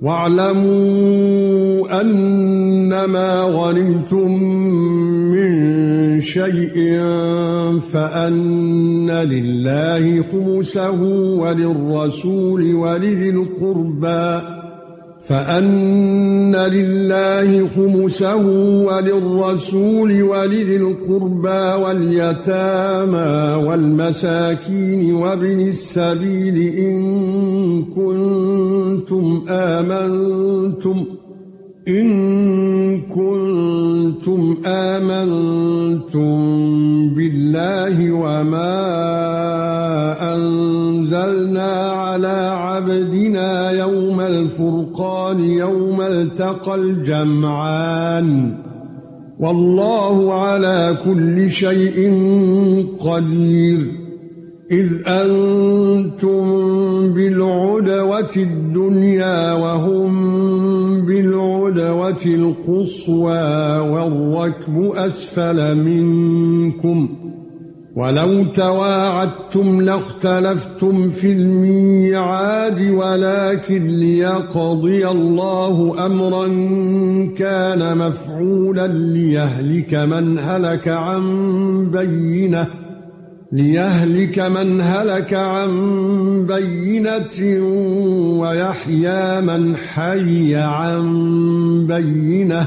واعلموا أنما غنمتم من شيء فأن لله خمسه وللرسول ولذي القربى فأن لله خمسه وللرسول ولذي القربى واليتامى والمساكين وابن السبيل إن كنتم آمنتم إن كنتم آمنتم بالله وما أنزلنا على عبدنا يوم الفرقان يوم التقى الجمعان. والله على كل شيء قدير. إذ أنتم بالعدوة الدنيا وهم بالعدوة القصوى والركب أسفل منكم. ولو تواعدتم لاختلفتم في الميعاد ولكن ليقضي الله امرا كان مفعولا ليهلك من هلك عن بينة ليهلك من هلك عن بينة ويحيى من حي عن بينة.